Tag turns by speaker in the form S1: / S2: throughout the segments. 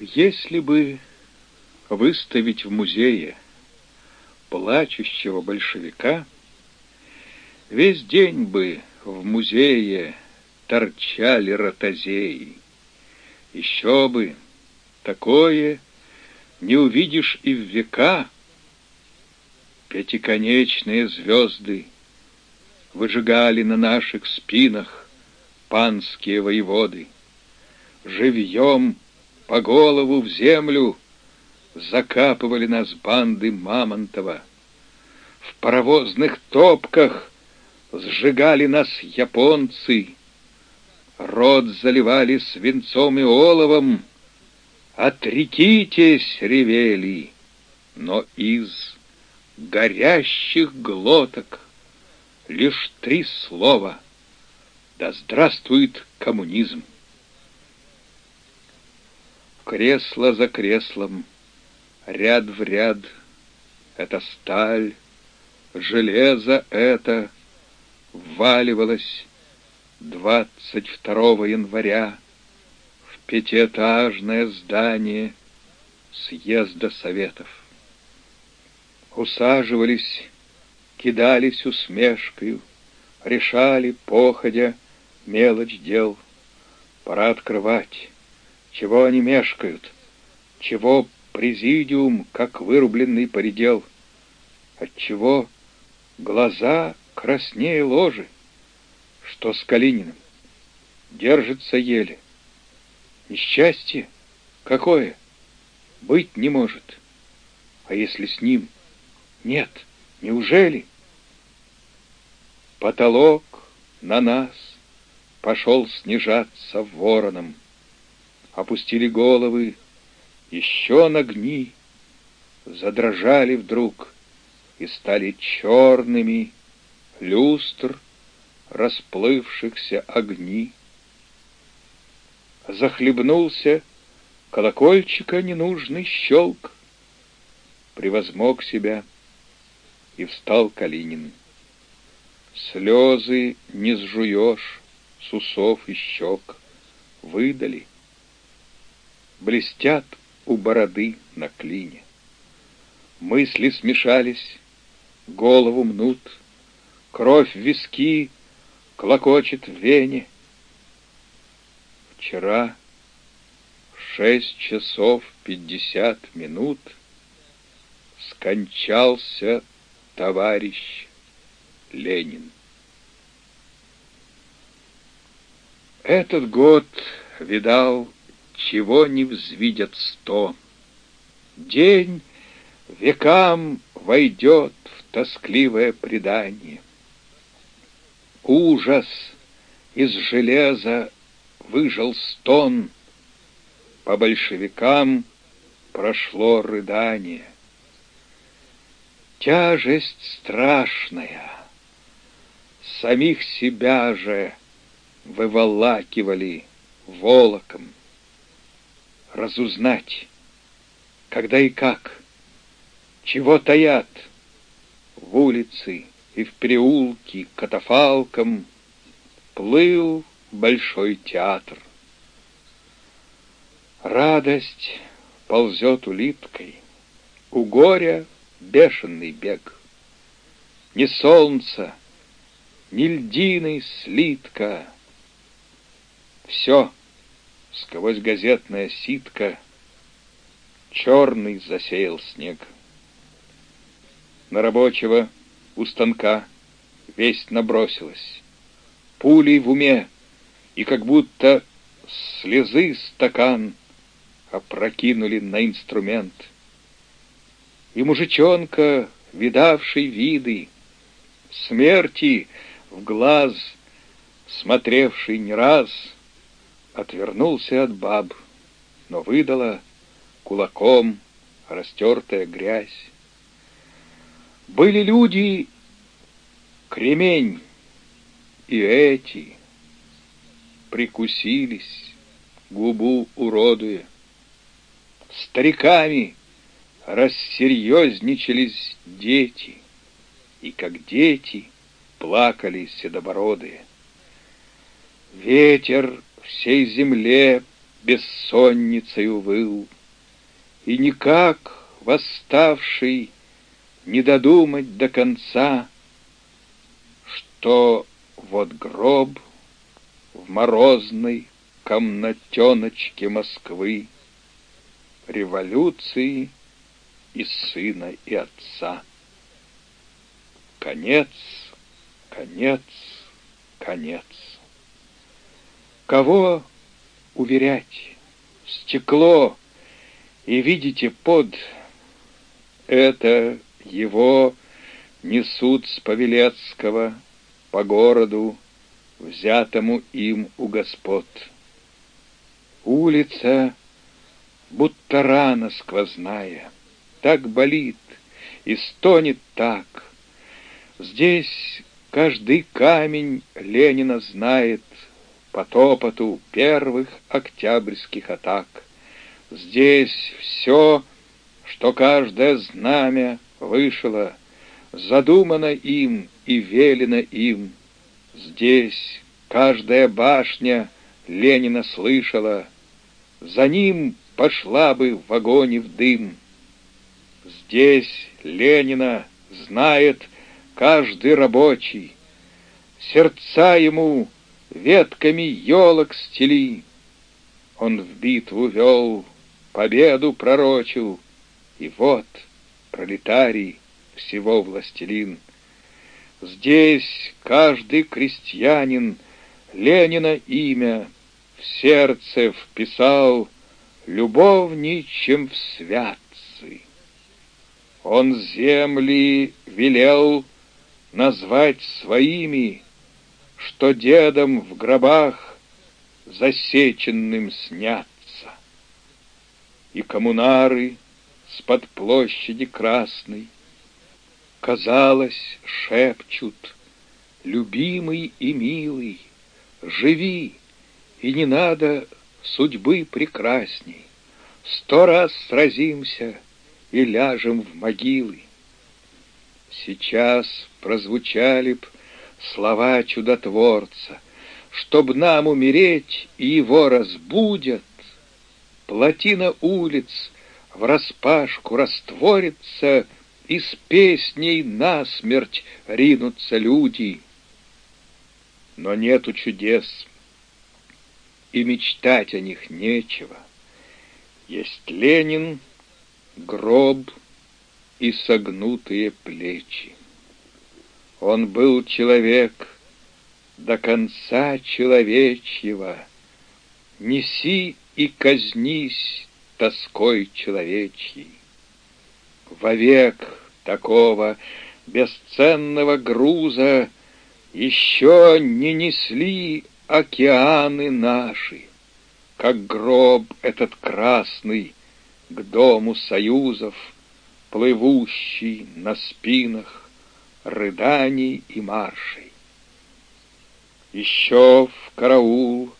S1: Если бы выставить в музее плачущего большевика, весь день бы в музее торчали ротозеи. Еще бы, такое не увидишь и в века. Пятиконечные звезды выжигали на наших спинах панские воеводы. Живьем по голову в землю закапывали нас банды Мамонтова. В паровозных топках сжигали нас японцы, рот заливали свинцом и оловом, «Отрекитесь!» — ревели, но из горящих глоток лишь три слова «Да здравствует коммунизм!» Кресло за креслом, ряд в ряд, это сталь, железо это вваливалось 22 января в пятиэтажное здание съезда Советов. Усаживались, кидались усмешкою, решали, походя, мелочь дел. Пора открывать. Чего они мешкают? Чего президиум, как вырубленный поредел? Отчего глаза краснее ложи? Что с Калининым? Держится еле. Несчастье? Какое? Быть не может. А если с ним? Нет. Неужели? Потолок на нас пошел снижаться вороном опустили головы, еще нагни, задрожали вдруг и стали черными люстр расплывшихся огни. Захлебнулся колокольчика ненужный щелк, превозмог себя, и встал Калинин. Слезы не сжуешь с усов и щек, выдали — блестят у бороды на клине. Мысли смешались, голову мнут, кровь в виски клокочет в вене. Вчера шесть часов пятьдесят минут скончался товарищ Ленин. Этот год видал чего не взвидят сто. День векам войдет в тоскливое предание. Ужас из железа выжил стон, По большевикам прошло рыдание. Тяжесть страшная, самих себя же выволакивали волоком разузнать, когда и как, чего таят в улице и в переулке катафалком плыл большой театр. Радость ползет улиткой, у горя бешеный бег. Ни солнца, ни льдины слитка. Все — Сквозь газетное ситко Черный засеял снег. На рабочего у станка Весть набросилась. Пулей в уме, и как будто слезы стакан Опрокинули на инструмент. И мужичонка, видавший виды, Смерти в глаз, смотревший не раз — отвернулся от баб, но выдала кулаком растертая грязь. Были люди, кремень, и эти прикусились, губу уродуя. Стариками рассерьезничались дети, и как дети плакали седобородые. Ветер всей земле бессонницею выл, И никак восставший не додумать до конца, Что вот гроб в морозной комнатеночке Москвы Революции и сына, и отца. Конец, конец, конец. Кого уверять? Стекло, и видите под это его несут с Павелецкого по городу, взятому им у господ. Улица, будто рана сквозная, так болит и стонет так. Здесь каждый камень Ленина знает по топоту первых октябрьских атак. Здесь все, что каждое знамя вышло, задумано им и велено им. Здесь каждая башня Ленина слышала, за ним пошла бы в и в дым. Здесь Ленина знает каждый рабочий, сердца ему ветками елок стели. Он в битву вел, победу пророчил, и вот пролетарий всего властелин. Здесь каждый крестьянин Ленина имя в сердце вписал любовничем в святцы. Он земли велел назвать своими, что дедом в гробах засеченным снятся. И коммунары с-под площади красной, казалось, шепчут, любимый и милый, живи, и не надо судьбы прекрасней. Сто раз сразимся и ляжем в могилы. Сейчас прозвучали б слова чудотворца, Чтоб нам умереть и его разбудят. Плотина улиц в распашку растворится, И с песней насмерть ринутся люди. Но нету чудес, и мечтать о них нечего. Есть Ленин, гроб и согнутые плечи. Он был человек до конца человечьего. Неси и казнись тоской человечьей. Вовек такого бесценного груза Еще не несли океаны наши, Как гроб этот красный к дому союзов, Плывущий на спинах рыданий и маршей. Еще в караул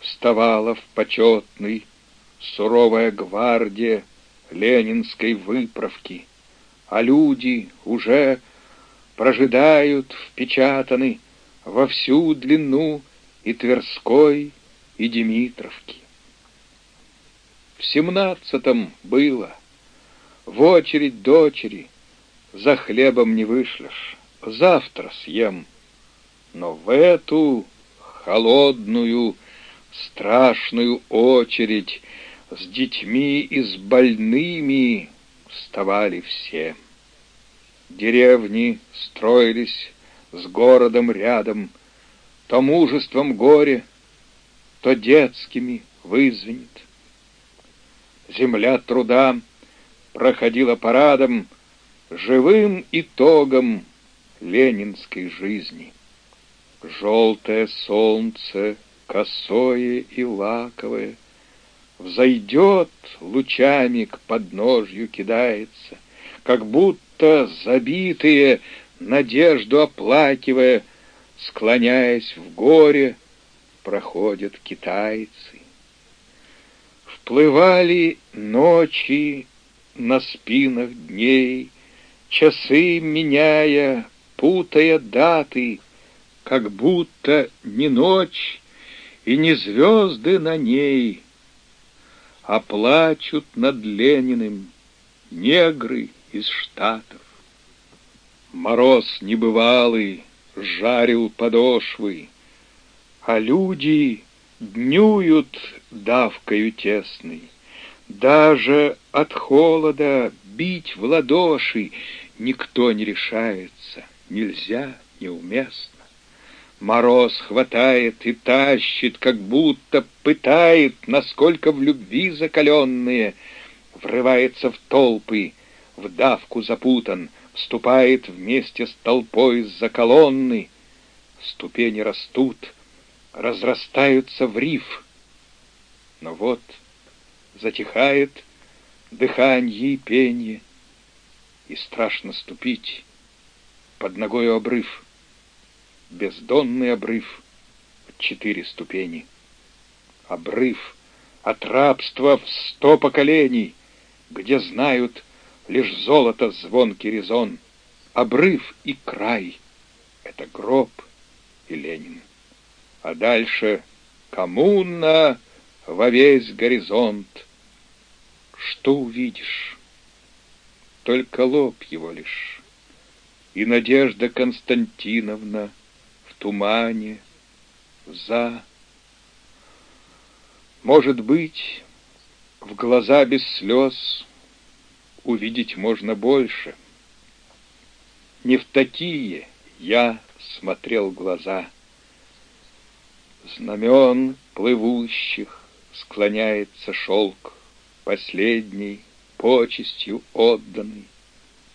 S1: вставала в почетный Суровая гвардия ленинской выправки, А люди уже прожидают впечатаны Во всю длину и Тверской, и Димитровки. В семнадцатом было, в очередь дочери, За хлебом не вышлешь, завтра съем. Но в эту холодную, страшную очередь С детьми и с больными вставали все. Деревни строились с городом рядом, То мужеством горе, то детскими вызвенет. Земля труда проходила парадом, живым итогом ленинской жизни. Желтое солнце, косое и лаковое, Взойдет, лучами к подножью кидается, Как будто забитые, надежду оплакивая, Склоняясь в горе, проходят китайцы. Вплывали ночи на спинах дней, Часы меняя, путая даты, Как будто не ночь и не звезды на ней, а плачут над Лениным негры из Штатов. Мороз небывалый жарил подошвы, а люди днюют давкою тесной. Даже от холода бить в ладоши никто не решается, нельзя, неуместно. Мороз хватает и тащит, как будто пытает, насколько в любви закаленные, врывается в толпы, в давку запутан, вступает вместе с толпой за колонны. Ступени растут, разрастаются в риф. Но вот затихает дыханье и пение, и страшно ступить под ногой обрыв, бездонный обрыв в четыре ступени. Обрыв от рабства в сто поколений, где знают лишь золото звонкий резон. Обрыв и край — это гроб и Ленин. А дальше коммуна во весь горизонт. Что увидишь? Только лоб его лишь. И Надежда Константиновна в тумане за... Может быть, в глаза без слез увидеть можно больше. Не в такие я смотрел глаза. Знамен плывущих склоняется шелк, Последний, почестью отданный.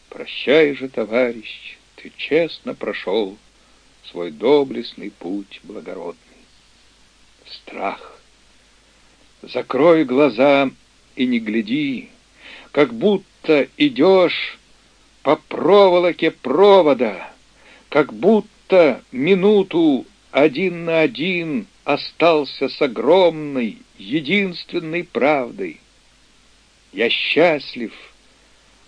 S1: Прощай же, товарищ, ты честно прошел Свой доблестный путь благородный. Страх. Закрой глаза и не гляди, Как будто идешь по проволоке провода, как будто минуту один на один остался с огромной, единственной правдой. Я счастлив,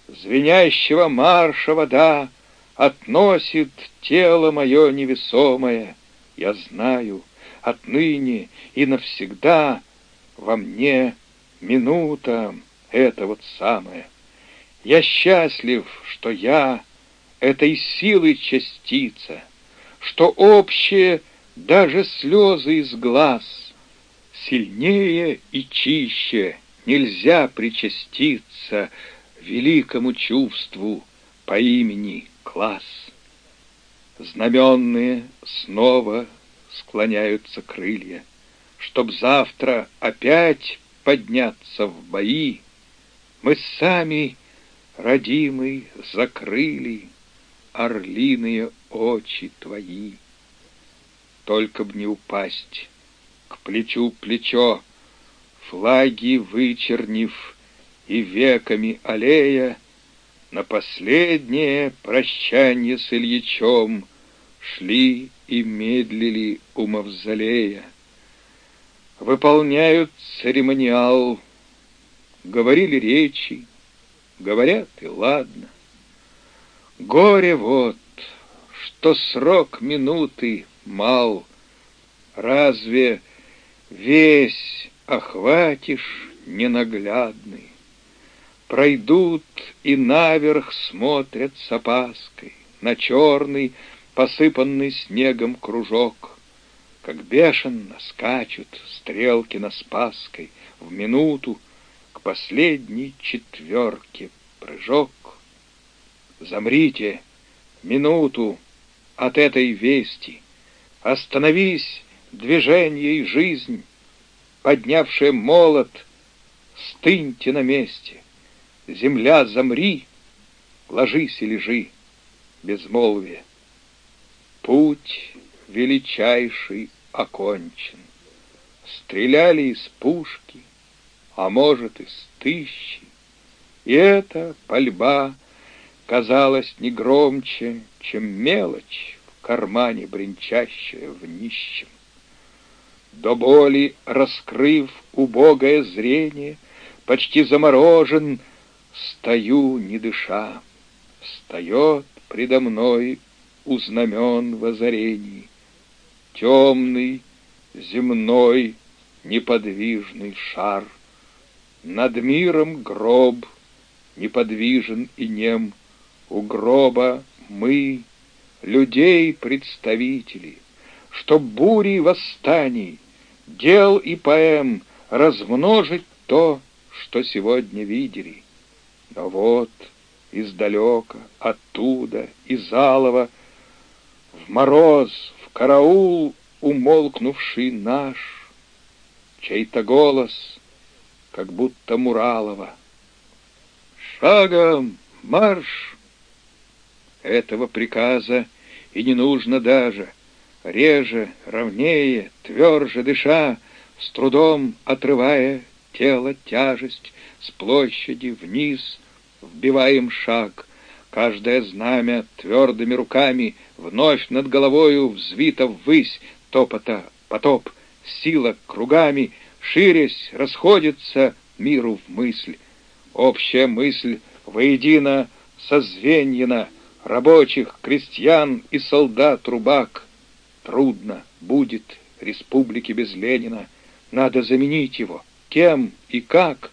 S1: звенящего марша вода относит тело мое невесомое. Я знаю, отныне и навсегда во мне минута это вот самое. Я счастлив, что я этой силы частица, что общее даже слезы из глаз сильнее и чище нельзя причаститься великому чувству по имени класс. Знаменные снова склоняются крылья, чтоб завтра опять подняться в бои. Мы сами родимый, закрыли орлиные очи твои. Только б не упасть к плечу плечо, флаги вычернив и веками аллея, на последнее прощание с Ильичом шли и медлили у мавзолея. Выполняют церемониал, говорили речи, Говорят, и ладно. Горе вот, что срок минуты мал. Разве весь охватишь ненаглядный? Пройдут и наверх смотрят с опаской На черный, посыпанный снегом кружок, Как бешено скачут стрелки на Спасской В минуту, последней четверке прыжок. Замрите минуту от этой вести, Остановись, движение и жизнь, Поднявшая молот, стыньте на месте. Земля, замри, ложись и лежи, безмолвие. Путь величайший окончен. Стреляли из пушки, а может, из тысячи. И эта пальба казалась не громче, чем мелочь в кармане бренчащая в нищем. До боли раскрыв убогое зрение, почти заморожен, стою, не дыша. Встает предо мной у знамен в озарении темный, земной, неподвижный шар — Над миром гроб, неподвижен и нем, У гроба мы, людей представители, Чтоб бури восстаний, дел и поэм Размножить то, что сегодня видели. Но вот издалека, оттуда, из алого, В мороз, в караул умолкнувший наш, Чей-то голос, как будто Муралова. Шагом марш! Этого приказа и не нужно даже. Реже, ровнее, тверже дыша, С трудом отрывая тело тяжесть, С площади вниз вбиваем шаг. Каждое знамя твердыми руками Вновь над головою взвито ввысь, Топота, потоп, сила кругами, Ширясь, расходится миру в мысль. Общая мысль воедино созвеньена Рабочих, крестьян и солдат-рубак. Трудно будет республике без Ленина. Надо заменить его. Кем и как?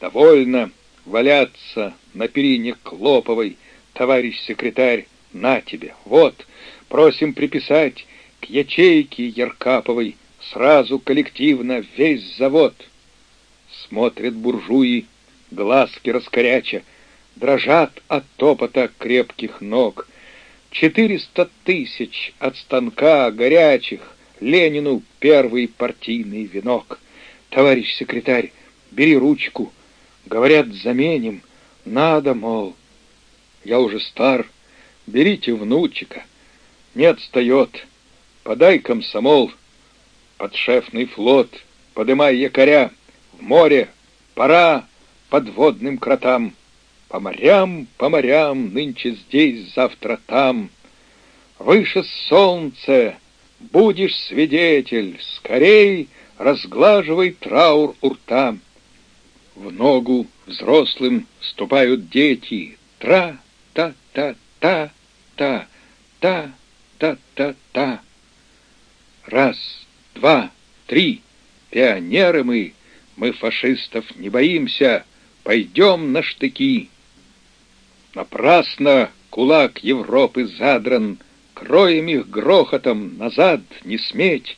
S1: Довольно валяться на перине Клоповой, товарищ секретарь, на тебе. Вот, просим приписать к ячейке Яркаповой сразу коллективно весь завод. Смотрят буржуи, глазки раскоряча, дрожат от топота крепких ног. Четыреста тысяч от станка горячих, Ленину первый партийный венок. Товарищ секретарь, бери ручку. Говорят, заменим. Надо, мол. Я уже стар. Берите внучика. Не отстает. Подай комсомол. Подшефный флот. Подымай якоря. В море. Пора подводным кротам. По морям, по морям, нынче здесь, завтра там. Выше солнце, будешь свидетель, скорей разглаживай траур у рта. В ногу взрослым ступают дети, тра-та-та-та-та-та-та-та. Раз, два, три, пионеры мы, мы фашистов не боимся, пойдем на штыки. Напрасно кулак Европы задран, Кроем их грохотом назад не сметь,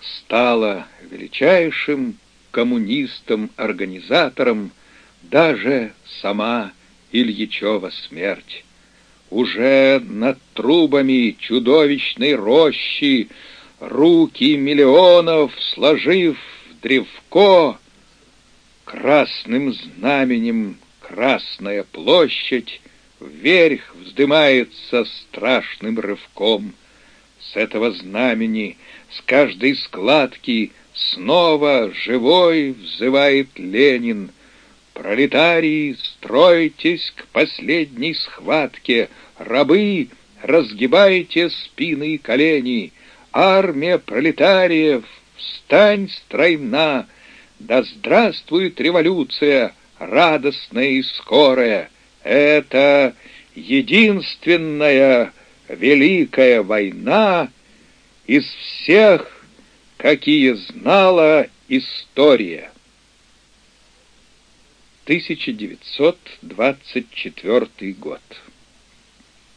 S1: Стала величайшим коммунистом-организатором Даже сама Ильичева смерть. Уже над трубами чудовищной рощи Руки миллионов сложив древко, Красным знаменем Красная площадь вверх вздымается страшным рывком. С этого знамени, с каждой складки снова живой взывает Ленин. Пролетарии, стройтесь к последней схватке, рабы, разгибайте спины и колени. Армия пролетариев, встань стройна, да здравствует революция! Радостная и скорая. Это единственная великая война из всех, какие знала история. 1924 год.